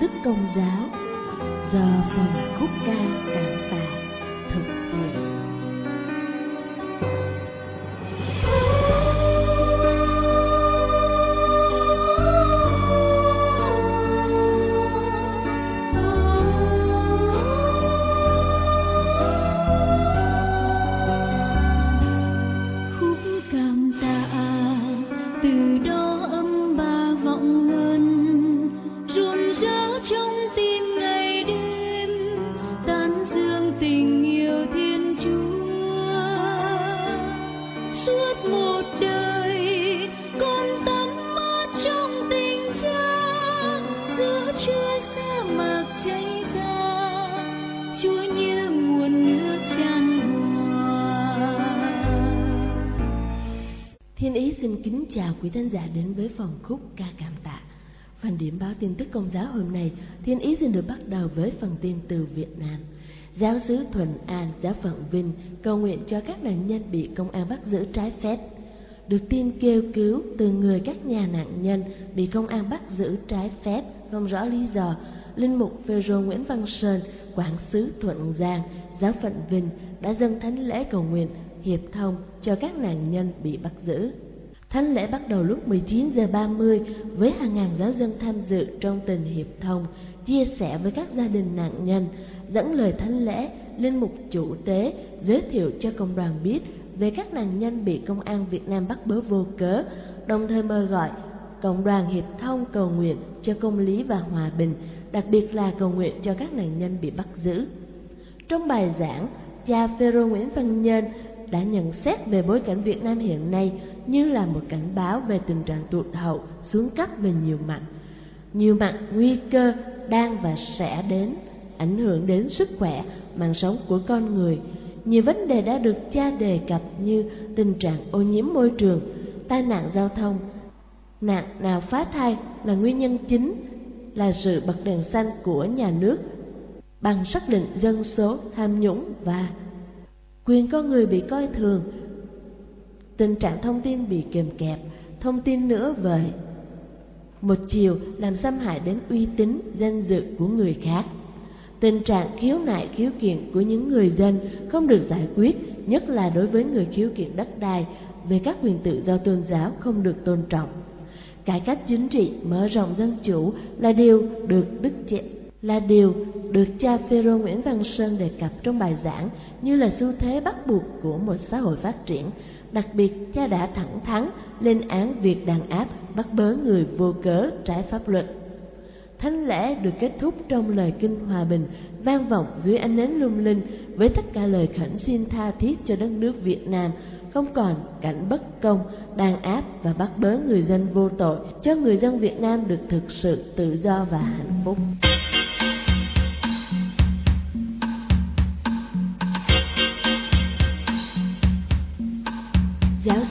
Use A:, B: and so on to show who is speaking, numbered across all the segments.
A: tức công giáo giờ phòng khúc ca cảm
B: Thiên
A: Ý xin kính chào quý thính giả đến với phòng khúc ca cảm tạ. Phần điểm báo tin tức công giáo hôm nay, Thiên Ý xin được bắt đầu với phần tin từ Việt Nam. Giáo sứ Thuận An, giáo phận Vinh cầu nguyện cho các nạn nhân bị công an bắt giữ trái phép. Được tin kêu cứu từ người các nhà nạn nhân bị công an bắt giữ trái phép không rõ lý do, Linh mục Phêrô Nguyễn Văn Sơn, quản sứ Thuận Giang, giáo phận Vinh đã dâng thánh lễ cầu nguyện hiệp thông cho các nạn nhân bị bắt giữ. Thánh lễ bắt đầu lúc 19 giờ 30 với hàng ngàn giáo dân tham dự trong tình hiệp thông, chia sẻ với các gia đình nạn nhân, dẫn lời thánh lễ, linh mục chủ tế giới thiệu cho công đoàn biết về các nạn nhân bị công an Việt Nam bắt bớ vô cớ, đồng thời mời gọi cộng đoàn hiệp thông cầu nguyện cho công lý và hòa bình, đặc biệt là cầu nguyện cho các nạn nhân bị bắt giữ. Trong bài giảng, cha Phêrô Nguyễn Văn Nhân đã nhận xét về bối cảnh Việt Nam hiện nay như là một cảnh báo về tình trạng tụt hậu, xuống cấp về nhiều mặt. Nhiều mặt nguy cơ đang và sẽ đến, ảnh hưởng đến sức khỏe, mạng sống của con người. Nhiều vấn đề đã được cha đề cập như tình trạng ô nhiễm môi trường, tai nạn giao thông, nạn nào phá thai là nguyên nhân chính là sự bật đèn xanh của nhà nước bằng xác định dân số tham nhũng và quyền con người bị coi thường. Tình trạng thông tin bị kèm kẹp, thông tin nữa vậy một chiều làm xâm hại đến uy tín, danh dự của người khác. Tình trạng khiếu nại, khiếu kiện của những người dân không được giải quyết, nhất là đối với người khiếu kiện đất đai, về các quyền tự do tôn giáo không được tôn trọng. Cải cách chính trị mở rộng dân chủ là điều được đức là điều được cha Phêrô Nguyễn Văn Sơn đề cập trong bài giảng như là xu thế bắt buộc của một xã hội phát triển. Đặc biệt, cha đã thẳng thắn lên án việc đàn áp, bắt bớ người vô cớ trái pháp luật. Thánh lễ được kết thúc trong lời kinh hòa bình vang vọng dưới ánh nến lung linh với tất cả lời khẩn xin tha thiết cho đất nước Việt Nam không còn cảnh bất công, đàn áp và bắt bớ người dân vô tội, cho người dân Việt Nam được thực sự tự do và hạnh phúc.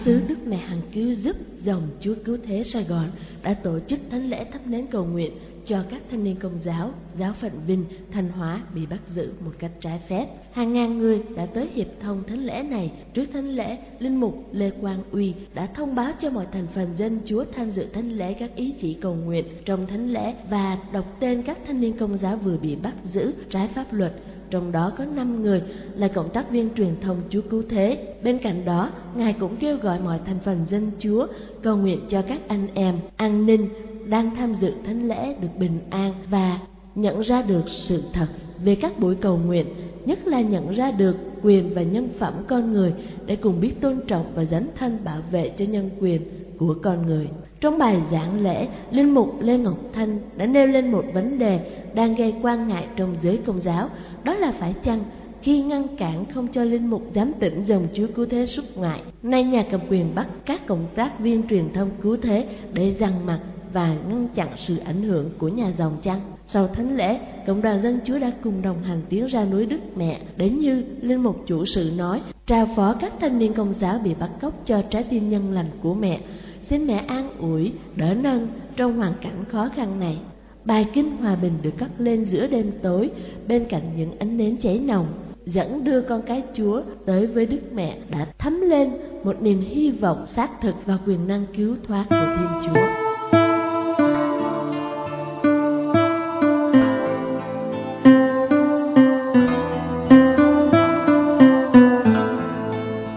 A: Xứ Đức Mẹ Hằng Cứu Giúp dòng Chúa Cứu Thế Sài Gòn đã tổ chức thánh lễ thắp nến cầu nguyện cho các thanh niên công giáo, giáo phận Vinh, Thanh Hóa bị bắt giữ một cách trái phép. Hàng ngàn người đã tới hiệp thông thánh lễ này. Trước thánh lễ, Linh Mục Lê Quang Uy đã thông báo cho mọi thành phần dân Chúa tham dự thánh lễ các ý chỉ cầu nguyện trong thánh lễ và đọc tên các thanh niên công giáo vừa bị bắt giữ trái pháp luật trong đó có 5 người là cộng tác viên truyền thông Chúa Cứu Thế. Bên cạnh đó, Ngài cũng kêu gọi mọi thành phần dân Chúa cầu nguyện cho các anh em an ninh đang tham dự thánh lễ được bình an và nhận ra được sự thật về các buổi cầu nguyện, nhất là nhận ra được quyền và nhân phẩm con người để cùng biết tôn trọng và dấn thân bảo vệ cho nhân quyền của con người. Trong bài giảng lễ, Linh Mục Lê Ngọc Thanh đã nêu lên một vấn đề đang gây quan ngại trong giới công giáo, đó là phải chăng khi ngăn cản không cho linh mục giám tỉnh dòng Chúa cứu thế xuất ngoại, nay nhà cầm quyền bắt các cộng tác viên truyền thông cứu thế để răng mặt và ngăn chặn sự ảnh hưởng của nhà dòng chăng? Sau thánh lễ, cộng đoàn dân Chúa đã cùng đồng hành tiến ra núi Đức Mẹ đến như linh mục chủ sự nói, trao phó các thanh niên công giáo bị bắt cóc cho trái tim nhân lành của mẹ xin mẹ an ủi, đỡ nâng trong hoàn cảnh khó khăn này. Bài kinh hòa bình được cất lên giữa đêm tối bên cạnh những ánh nến cháy nồng, dẫn đưa con cái Chúa tới với Đức Mẹ đã thấm lên một niềm hy vọng xác thực và quyền năng cứu thoát của Thiên Chúa.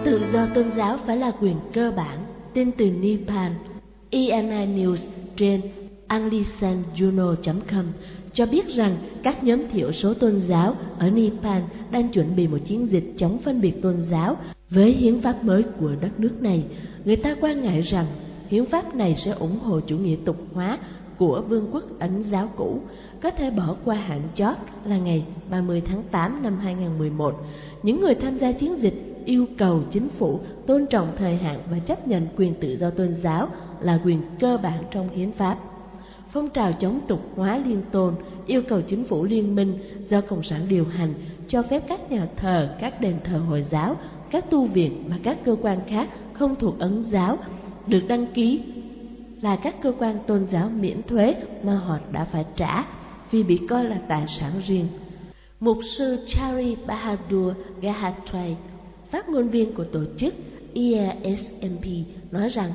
A: Tự do tôn giáo phải là quyền cơ bản tin từ Nepal. EMI News trên anglisanjuno.com cho biết rằng các nhóm thiểu số tôn giáo ở Nepal đang chuẩn bị một chiến dịch chống phân biệt tôn giáo với hiến pháp mới của đất nước này. Người ta quan ngại rằng hiến pháp này sẽ ủng hộ chủ nghĩa tục hóa của vương quốc Ấn giáo cũ, có thể bỏ qua hạn chót là ngày 30 tháng 8 năm 2011. Những người tham gia chiến dịch yêu cầu chính phủ tôn trọng thời hạn và chấp nhận quyền tự do tôn giáo là quyền cơ bản trong hiến pháp. Phong trào chống tục hóa liên tôn yêu cầu chính phủ liên minh do Cộng sản điều hành cho phép các nhà thờ, các đền thờ Hồi giáo, các tu viện và các cơ quan khác không thuộc ấn giáo được đăng ký là các cơ quan tôn giáo miễn thuế mà họ đã phải trả vì bị coi là tài sản riêng. Mục sư Chari Bahadur Gahatray phát ngôn viên của tổ chức IASMP nói rằng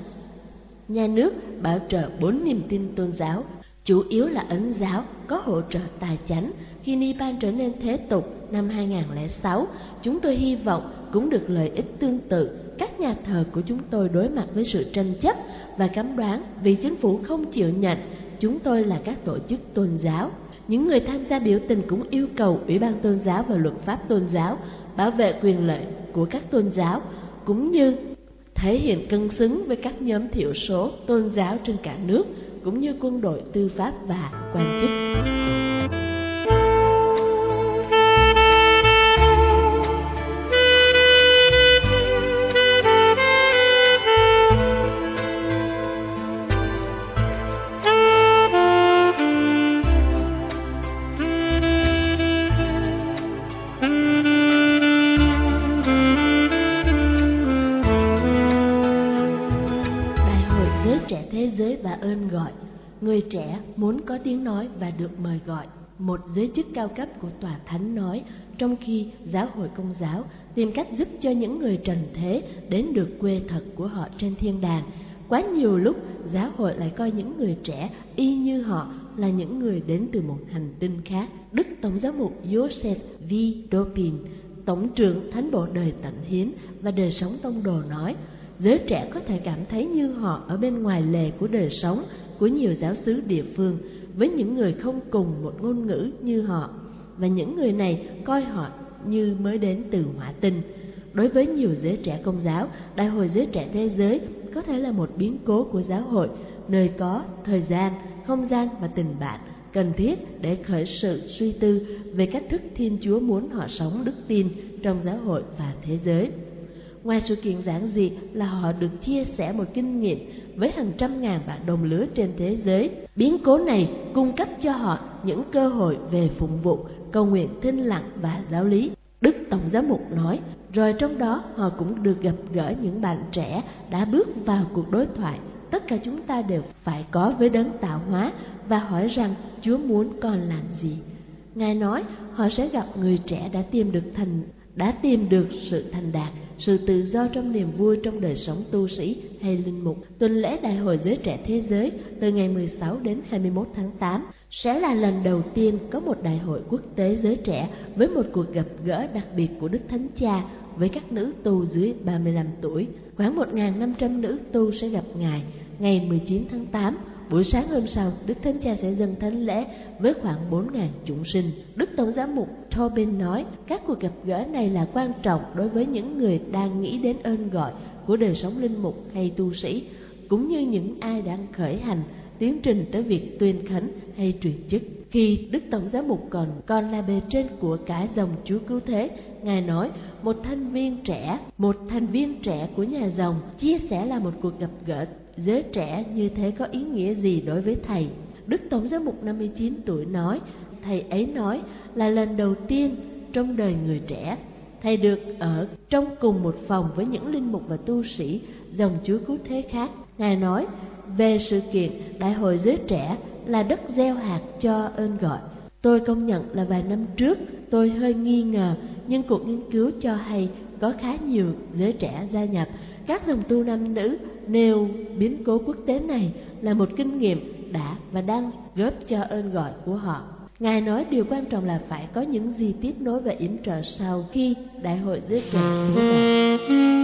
A: nhà nước bảo trợ bốn niềm tin tôn giáo, chủ yếu là ấn giáo có hỗ trợ tài chánh. Khi Nepal trở nên thế tục năm 2006, chúng tôi hy vọng cũng được lợi ích tương tự. Các nhà thờ của chúng tôi đối mặt với sự tranh chấp và cấm đoán vì chính phủ không chịu nhận chúng tôi là các tổ chức tôn giáo. Những người tham gia biểu tình cũng yêu cầu Ủy ban tôn giáo và luật pháp tôn giáo bảo vệ quyền lợi của các tôn giáo, cũng như thể hiện cân xứng với các nhóm thiểu số tôn giáo trên cả nước, cũng như quân đội, tư pháp và quan chức. Ơn gọi. Người trẻ muốn có tiếng nói và được mời gọi. Một giới chức cao cấp của tòa thánh nói, Trong khi giáo hội công giáo tìm cách giúp cho những người trần thế Đến được quê thật của họ trên thiên đàng. Quá nhiều lúc, giáo hội lại coi những người trẻ y như họ là những người đến từ một hành tinh khác. Đức Tổng giáo mục Joseph V. Dopin, Tổng trưởng Thánh bộ đời tận hiến và đời sống tông đồ nói giới trẻ có thể cảm thấy như họ ở bên ngoài lề của đời sống của nhiều giáo xứ địa phương với những người không cùng một ngôn ngữ như họ và những người này coi họ như mới đến từ hỏa tinh. Đối với nhiều giới trẻ công giáo, Đại hội giới trẻ thế giới có thể là một biến cố của giáo hội, nơi có thời gian, không gian và tình bạn cần thiết để khởi sự suy tư về cách thức Thiên Chúa muốn họ sống đức tin trong giáo hội và thế giới. Ngoài sự kiện giản dị là họ được chia sẻ một kinh nghiệm với hàng trăm ngàn bạn đồng lứa trên thế giới. Biến cố này cung cấp cho họ những cơ hội về phụng vụ, cầu nguyện thinh lặng và giáo lý. Đức Tổng giám mục nói, rồi trong đó họ cũng được gặp gỡ những bạn trẻ đã bước vào cuộc đối thoại. Tất cả chúng ta đều phải có với đấng tạo hóa và hỏi rằng Chúa muốn con làm gì. Ngài nói họ sẽ gặp người trẻ đã tìm được thành đã tìm được sự thành đạt, sự tự do trong niềm vui trong đời sống tu sĩ hay linh mục. Tuần lễ Đại hội Giới Trẻ Thế Giới từ ngày 16 đến 21 tháng 8 sẽ là lần đầu tiên có một đại hội quốc tế giới trẻ với một cuộc gặp gỡ đặc biệt của Đức Thánh Cha với các nữ tu dưới 35 tuổi. Khoảng 1.500 nữ tu sẽ gặp Ngài ngày 19 tháng 8 Buổi sáng hôm sau, Đức Thánh Cha sẽ dâng thánh lễ với khoảng 4.000 chúng sinh. Đức Tổng giám mục Tobin nói, các cuộc gặp gỡ này là quan trọng đối với những người đang nghĩ đến ơn gọi của đời sống linh mục hay tu sĩ, cũng như những ai đang khởi hành tiến trình tới việc tuyên khánh hay truyền chức. Khi Đức Tổng giám mục còn còn là bề trên của cả dòng Chúa Cứu Thế, Ngài nói, một thành viên trẻ, một thành viên trẻ của nhà dòng chia sẻ là một cuộc gặp gỡ giới trẻ như thế có ý nghĩa gì đối với thầy? Đức Tổng giám mục 59 tuổi nói, thầy ấy nói là lần đầu tiên trong đời người trẻ, thầy được ở trong cùng một phòng với những linh mục và tu sĩ dòng Chúa Cứu Thế khác. Ngài nói về sự kiện Đại hội giới trẻ là đất gieo hạt cho ơn gọi. Tôi công nhận là vài năm trước tôi hơi nghi ngờ, nhưng cuộc nghiên cứu cho hay có khá nhiều giới trẻ gia nhập. Các dòng tu nam nữ nêu biến cố quốc tế này là một kinh nghiệm đã và đang góp cho ơn gọi của họ. Ngài nói điều quan trọng là phải có những gì tiếp nối và yểm trợ sau khi đại hội giới trẻ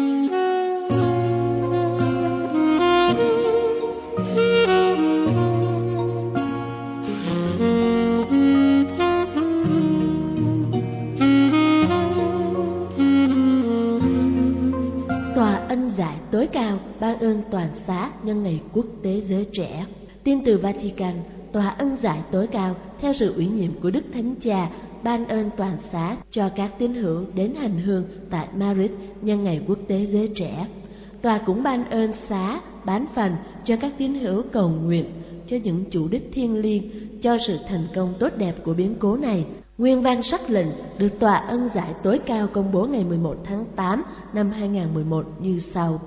A: giải tối cao ban ơn toàn xá nhân ngày quốc tế giới trẻ. Tin từ Vatican, Tòa ân giải tối cao theo sự ủy nhiệm của Đức Thánh Cha ban ơn toàn xá cho các tín hữu đến hành hương tại Madrid nhân ngày quốc tế giới trẻ. Tòa cũng ban ơn xá, bán phần cho các tín hữu cầu nguyện cho những chủ đích thiêng liêng cho sự thành công tốt đẹp của biến cố này. Nguyên văn sắc lệnh được Tòa ân giải tối cao công bố ngày 11 tháng 8 năm 2011 như sau.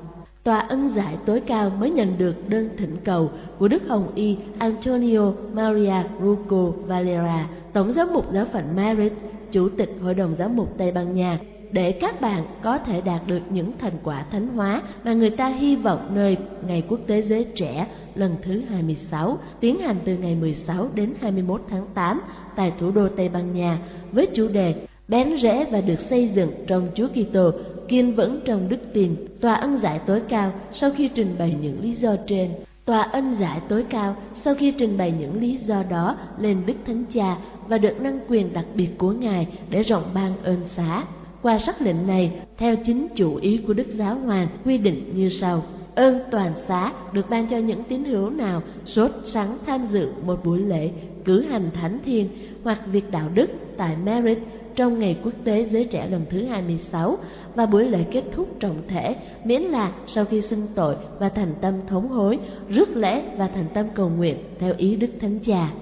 A: Tòa ân giải tối cao mới nhận được đơn thỉnh cầu của Đức Hồng Y Antonio Maria Ruco Valera, Tổng giám mục giáo phận Madrid, Chủ tịch Hội đồng Giám mục Tây Ban Nha, để các bạn có thể đạt được những thành quả thánh hóa mà người ta hy vọng nơi Ngày Quốc tế Giới Trẻ lần thứ 26, tiến hành từ ngày 16 đến 21 tháng 8 tại thủ đô Tây Ban Nha với chủ đề bén rễ và được xây dựng trong Chúa Kitô kiên vững trong đức tin. Tòa ân giải tối cao sau khi trình bày những lý do trên, tòa ân giải tối cao sau khi trình bày những lý do đó lên Đức Thánh Cha và được năng quyền đặc biệt của Ngài để rộng ban ơn xá. Qua sắc lệnh này, theo chính chủ ý của Đức Giáo Hoàng quy định như sau. Ơn toàn xá được ban cho những tín hữu nào sốt sắng tham dự một buổi lễ cử hành thánh thiên hoặc việc đạo đức tại Merit trong ngày quốc tế giới trẻ lần thứ 26 và buổi lễ kết thúc trọng thể miễn là sau khi xưng tội và thành tâm thống hối, rước lễ và thành tâm cầu nguyện theo ý Đức Thánh Cha.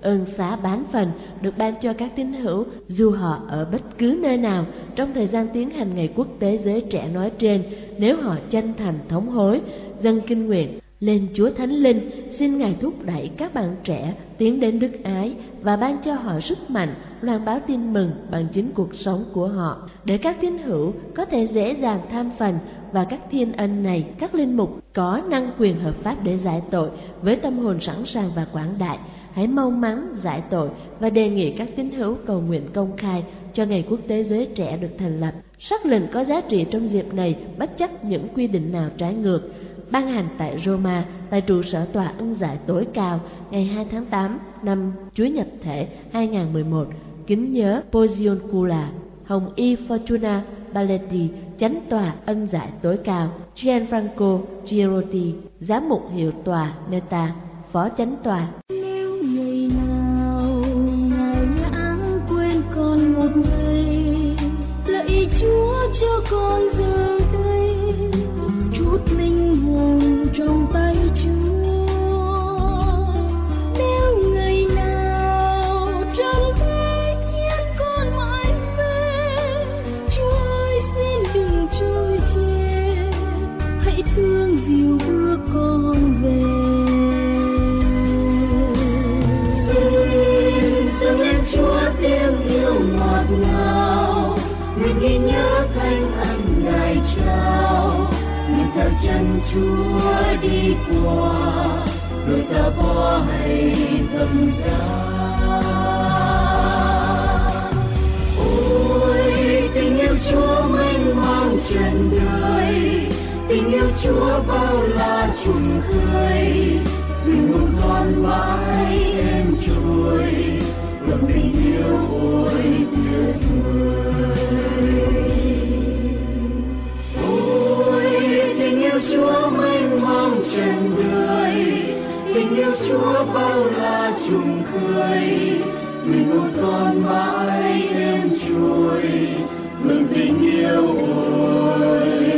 A: Ơn xá bán phần được ban cho các tín hữu dù họ ở bất cứ nơi nào trong thời gian tiến hành ngày quốc tế giới trẻ nói trên. Nếu họ chân thành thống hối, dân kinh nguyện lên Chúa Thánh Linh, xin Ngài thúc đẩy các bạn trẻ tiến đến đức ái và ban cho họ sức mạnh loan báo tin mừng bằng chính cuộc sống của họ, để các tín hữu có thể dễ dàng tham phần và các thiên ân này, các linh mục có năng quyền hợp pháp để giải tội với tâm hồn sẵn sàng và quảng đại. Hãy mau mắn giải tội và đề nghị các tín hữu cầu nguyện công khai cho Ngày Quốc tế Giới Trẻ được thành lập. Sắc lệnh có giá trị trong dịp này bất chấp những quy định nào trái ngược ban hành tại Roma tại trụ sở tòa ân giải tối cao ngày 2 tháng 8 năm Chúa Nhật Thể 2011, kính nhớ Pozioncula, Hồng Y Fortuna Baletti, chánh tòa ân giải tối cao, Gianfranco Girotti, giám mục hiệu tòa Neta, phó chánh tòa.
B: Chung khơi tình một con mãi em trôi ngập tình yêu ôi tuyệt vời Chúa mênh mang trần đời. Tình yêu Chúa bao la chung khơi tình một con mãi em trôi ngừng tình yêu ôi.